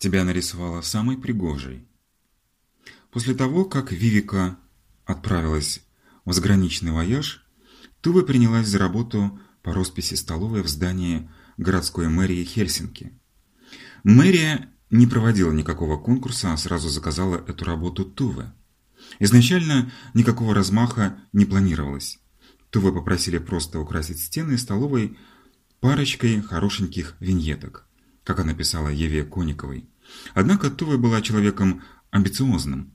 тебя нарисовала самой пригожей. После того, как Вивика отправилась в заграничный вояж, Тува принялась за работу по росписи столовой в здании городской мэрии Хельсинки. Мэрия не проводила никакого конкурса, а сразу заказала эту работу Туве. Изначально никакого размаха не планировалось. Туве попросили просто украсить стены столовой парочкой хорошеньких виньеток, как она писала Еве Кониковой. Однако Туве была человеком амбициозным.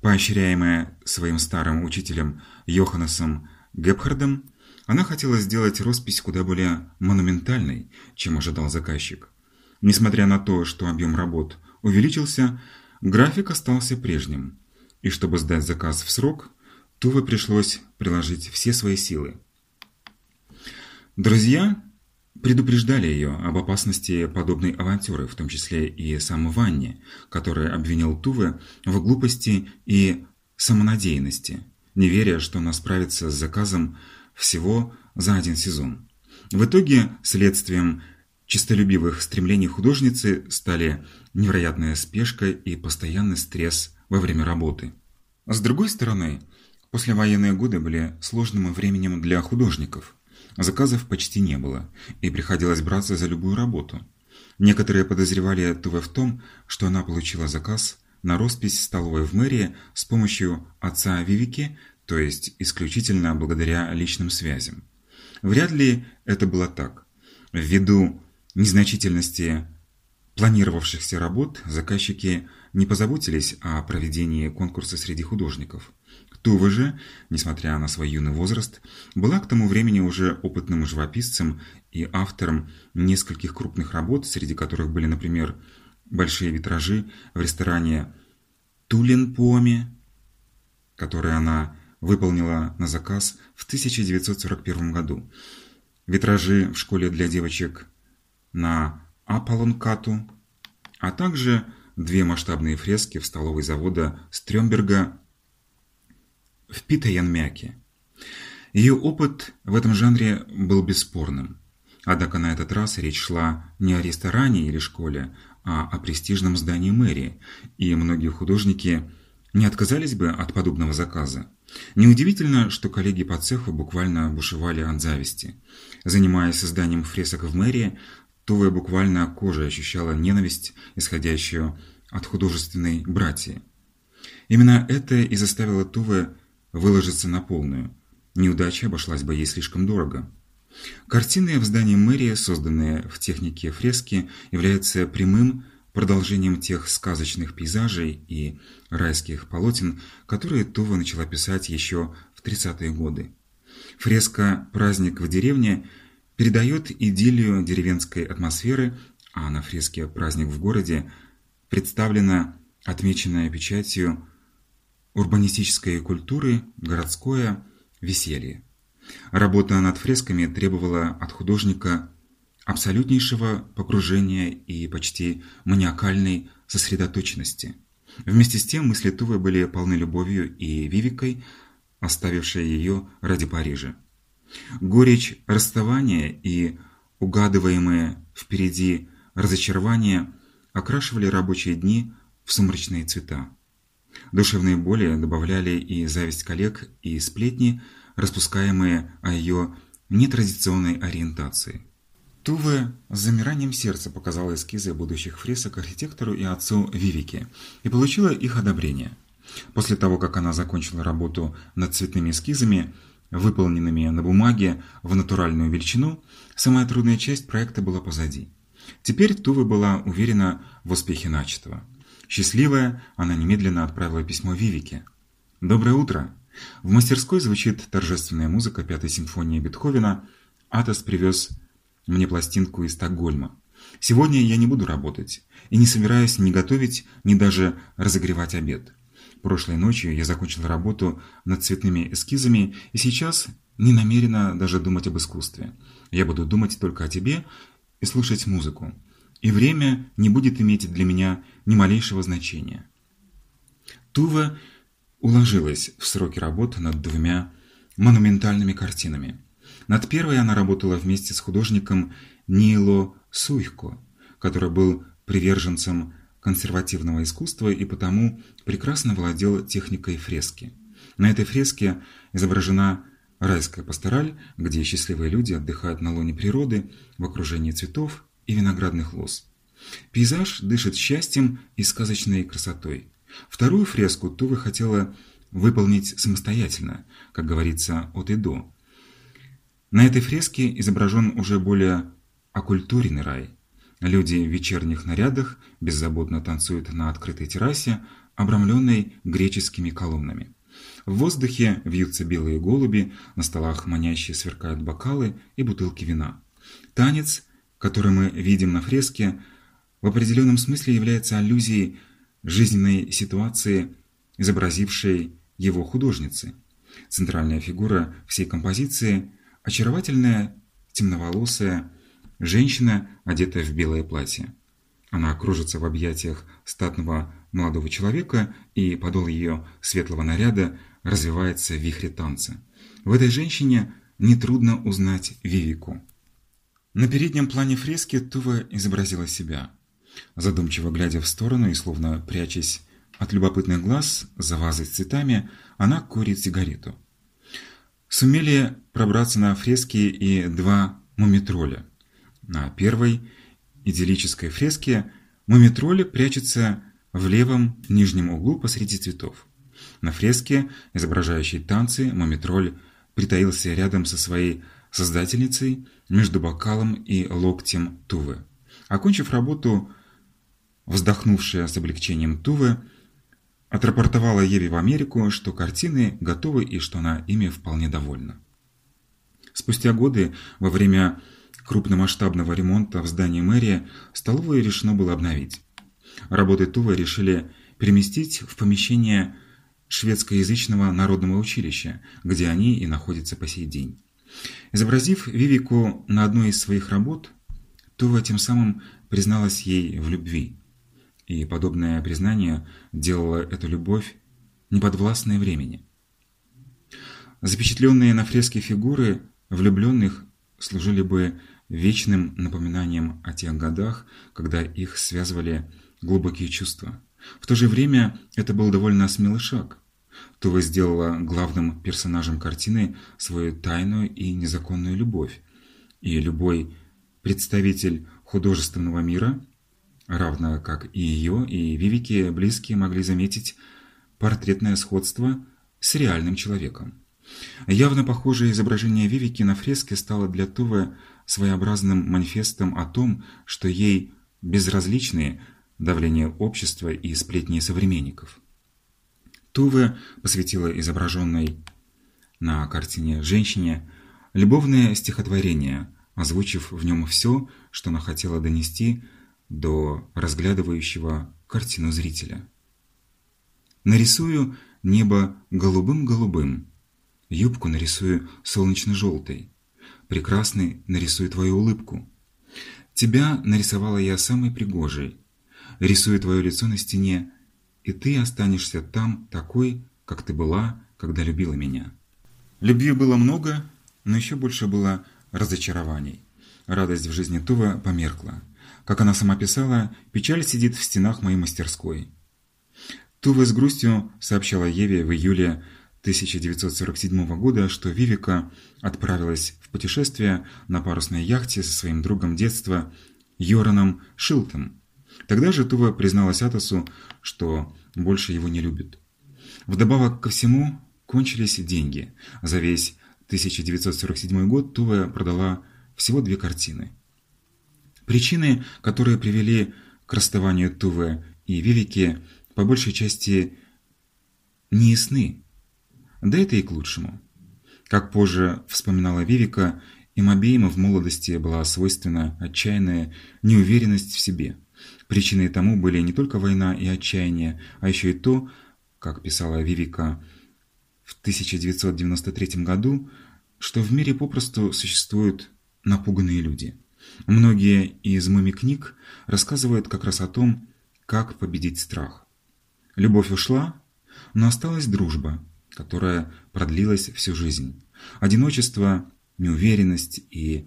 Поощряемая своим старым учителем Йоханнесом Гепхардом, она хотела сделать роспись куда более монументальной, чем ожидал заказчик. Несмотря на то, что объем работ увеличился, график остался прежним, и чтобы сдать заказ в срок, Туве пришлось приложить все свои силы. Друзья предупреждали ее об опасности подобной авантюры, в том числе и сам Ванни, который обвинил Туве в глупости и самонадеянности, не веря, что она справится с заказом всего за один сезон. В итоге следствием чистолюбивых стремлений художницы стали невероятная спешка и постоянный стресс во время работы. С другой стороны, послевоенные годы были сложным временем для художников. Заказов почти не было, и приходилось браться за любую работу. Некоторые подозревали Туве в том, что она получила заказ на роспись столовой в мэрии с помощью отца Вивики, то есть исключительно благодаря личным связям. Вряд ли это было так. Ввиду незначительности планировавшихся работ заказчики не позаботились о проведении конкурса среди художников. Тува же, несмотря на свой юный возраст, была к тому времени уже опытным живописцем и автором нескольких крупных работ, среди которых были, например, большие витражи в ресторане Туленпоме, которые она выполнила на заказ в 1941 году, витражи в школе для девочек на Аполлонкату, а также две масштабные фрески в столовой завода Стрёмберга в Питаянмяке. Ее опыт в этом жанре был бесспорным. Однако на этот раз речь шла не о ресторане или школе, а о престижном здании мэрии, и многие художники не отказались бы от подобного заказа. Неудивительно, что коллеги по цеху буквально бушевали от зависти. Занимаясь созданием фресок в мэрии, Туве буквально кожей ощущала ненависть, исходящую от художественной братьи. Именно это и заставило Туве выложиться на полную. Неудача обошлась бы ей слишком дорого. Картины в здании мэрии, созданные в технике фрески, являются прямым продолжением тех сказочных пейзажей и райских полотен, которые Това начала писать еще в 30-е годы. Фреска «Праздник в деревне» передает идиллию деревенской атмосферы, а на фреске «Праздник в городе» представлена отмеченная печатью урбанистической культуры городское веселье. Работа над фресками требовала от художника абсолютнейшего погружения и почти маниакальной сосредоточенности. Вместе с тем мысли Тувы были полны любовью и Вивикой, оставившей ее ради Парижа. Горечь расставания и угадываемые впереди разочарования окрашивали рабочие дни в сумрачные цвета. Душевные боли добавляли и зависть коллег, и сплетни, распускаемые о ее нетрадиционной ориентации. Туве с замиранием сердца показала эскизы будущих фресок архитектору и отцу Вивике и получила их одобрение. После того, как она закончила работу над цветными эскизами, выполненными на бумаге в натуральную величину, самая трудная часть проекта была позади. Теперь Туве была уверена в успехе начатого. Счастливая, она немедленно отправила письмо Вивике. «Доброе утро!» В мастерской звучит торжественная музыка Пятой симфонии Бетховена. Атос привез мне пластинку из Стокгольма. Сегодня я не буду работать и не собираюсь ни готовить, ни даже разогревать обед. Прошлой ночью я закончил работу над цветными эскизами и сейчас не намерена даже думать об искусстве. Я буду думать только о тебе и слушать музыку. И время не будет иметь для меня ни малейшего значения. Тува уложилась в сроки работы над двумя монументальными картинами. Над первой она работала вместе с художником Нило Суйко, который был приверженцем консервативного искусства и потому прекрасно владел техникой фрески. На этой фреске изображена райская пастораль, где счастливые люди отдыхают на лоне природы в окружении цветов и виноградных лоз. Пейзаж дышит счастьем и сказочной красотой. Вторую фреску Тувы хотела выполнить самостоятельно, как говорится, от и до. На этой фреске изображен уже более оккультуренный рай. Люди в вечерних нарядах беззаботно танцуют на открытой террасе, обрамленной греческими колоннами. В воздухе вьются белые голуби, на столах манящие сверкают бокалы и бутылки вина. Танец, который мы видим на фреске, в определенном смысле является аллюзией жизненной ситуации, изобразившей его художницы. Центральная фигура всей композиции – очаровательная, темноволосая женщина, одетая в белое платье. Она кружится в объятиях статного молодого человека, и подол ее светлого наряда развивается в вихре танца. В этой женщине нетрудно узнать Вивику. На переднем плане фрески Тува изобразила себя. Задумчиво глядя в сторону и словно прячась от любопытных глаз за вазой с цветами, она курит сигарету. Сумели пробраться на фрески и два мумитроля. На первой идиллической фреске мумитроли прячется в левом нижнем углу посреди цветов. На фреске, изображающей танцы, мумитроль притаился рядом со своей создательницей между бокалом и локтем Тувы. Окончив работу, вздохнувшая с облегчением Тувы, отрапортовала Еве в Америку, что картины готовы и что она ими вполне довольна. Спустя годы, во время крупномасштабного ремонта в здании мэрии, столовую решено было обновить. Работы Тувы решили переместить в помещение шведскоязычного народного училища, где они и находятся по сей день. Изобразив Вивику на одной из своих работ, Тува тем самым призналась ей в любви и подобное признание делало эту любовь неподвластной времени. Запечатленные на фреске фигуры влюбленных служили бы вечным напоминанием о тех годах, когда их связывали глубокие чувства. В то же время это был довольно смелый шаг. Това сделала главным персонажем картины свою тайную и незаконную любовь, и любой представитель художественного мира – равно как и ее, и Вивики близкие могли заметить портретное сходство с реальным человеком. Явно похожее изображение Вивики на фреске стало для Тувы своеобразным манифестом о том, что ей безразличны давление общества и сплетни современников. Туве посвятила изображенной на картине женщине любовное стихотворение, озвучив в нем все, что она хотела донести до разглядывающего картину зрителя. Нарисую небо голубым-голубым, юбку нарисую солнечно-желтой, прекрасный нарисую твою улыбку. Тебя нарисовала я самой пригожей, рисую твое лицо на стене, и ты останешься там такой, как ты была, когда любила меня. Любви было много, но еще больше было разочарований. Радость в жизни Това померкла. Как она сама писала, печаль сидит в стенах моей мастерской. Тува с грустью сообщала Еве в июле 1947 года, что Вивика отправилась в путешествие на парусной яхте со своим другом детства Йораном Шилтом. Тогда же Тува призналась Атосу, что больше его не любит. Вдобавок ко всему кончились деньги. За весь 1947 год Тува продала всего две картины. Причины, которые привели к расставанию Туве и Вивики, по большей части не ясны. Да это и к лучшему. Как позже вспоминала Вивика, им обеим в молодости была свойственна отчаянная неуверенность в себе. Причиной тому были не только война и отчаяние, а еще и то, как писала Вивика в 1993 году, что в мире попросту существуют напуганные люди. Многие из муми-книг рассказывают как раз о том, как победить страх. Любовь ушла, но осталась дружба, которая продлилась всю жизнь. Одиночество, неуверенность и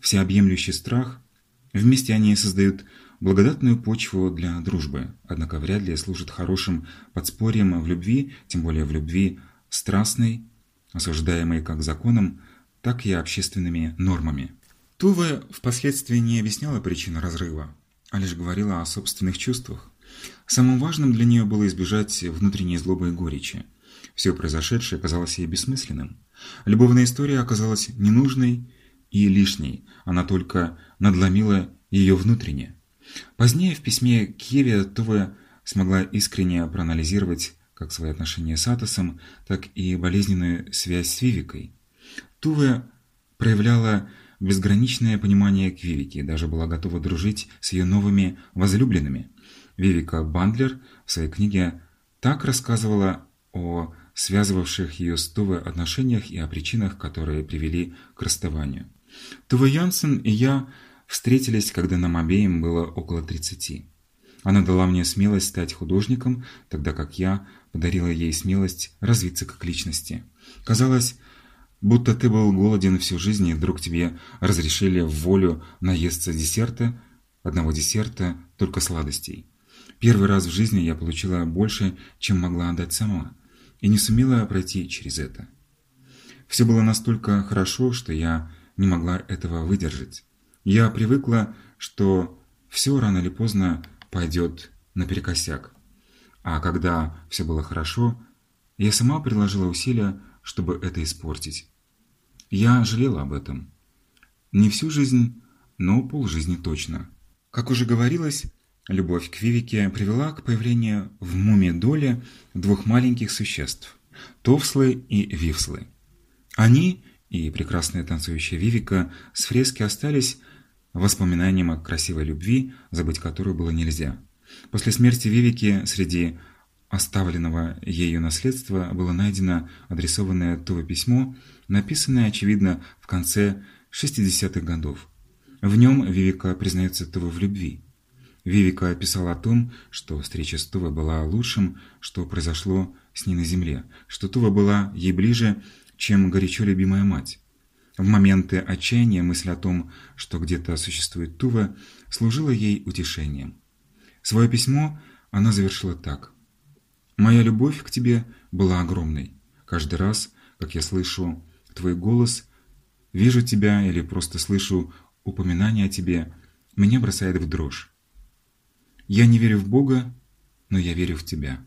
всеобъемлющий страх – вместе они создают благодатную почву для дружбы, однако вряд ли служит хорошим подспорьем в любви, тем более в любви страстной, осуждаемой как законом, так и общественными нормами. Тува впоследствии не объясняла причину разрыва, а лишь говорила о собственных чувствах. Самым важным для нее было избежать внутренней злобы и горечи. Все произошедшее казалось ей бессмысленным. Любовная история оказалась ненужной и лишней, она только надломила ее внутренне. Позднее в письме к Еве Тува смогла искренне проанализировать как свои отношения с Атосом, так и болезненную связь с Вивикой. Тува проявляла безграничное понимание к Вивике и даже была готова дружить с ее новыми возлюбленными. Вивика Бандлер в своей книге так рассказывала о связывавших ее с Тувой отношениях и о причинах, которые привели к расставанию. Тува Янсен и я встретились, когда нам обеим было около 30. Она дала мне смелость стать художником, тогда как я подарила ей смелость развиться как личности. Казалось, будто ты был голоден всю жизнь, и вдруг тебе разрешили в волю наесться десерта, одного десерта, только сладостей. Первый раз в жизни я получила больше, чем могла отдать сама, и не сумела пройти через это. Все было настолько хорошо, что я не могла этого выдержать. Я привыкла, что все рано или поздно пойдет наперекосяк. А когда все было хорошо, я сама приложила усилия, чтобы это испортить. Я жалела об этом. Не всю жизнь, но полжизни точно. Как уже говорилось, любовь к Вивике привела к появлению в муме Доле двух маленьких существ – Товслы и Вивслы. Они и прекрасная танцующая Вивика с фрески остались воспоминанием о красивой любви, забыть которую было нельзя. После смерти Вивики среди оставленного ею наследства было найдено адресованное Туве письмо, написанное, очевидно, в конце 60-х годов. В нем Вивика признается Туве в любви. Вивика писала о том, что встреча с Тувой была лучшим, что произошло с ней на земле, что Тува была ей ближе, чем горячо любимая мать. В моменты отчаяния мысль о том, что где-то существует Тува, служила ей утешением. Свое письмо она завершила так. «Моя любовь к тебе была огромной. Каждый раз, как я слышу твой голос, вижу тебя или просто слышу упоминание о тебе, меня бросает в дрожь. Я не верю в Бога, но я верю в тебя».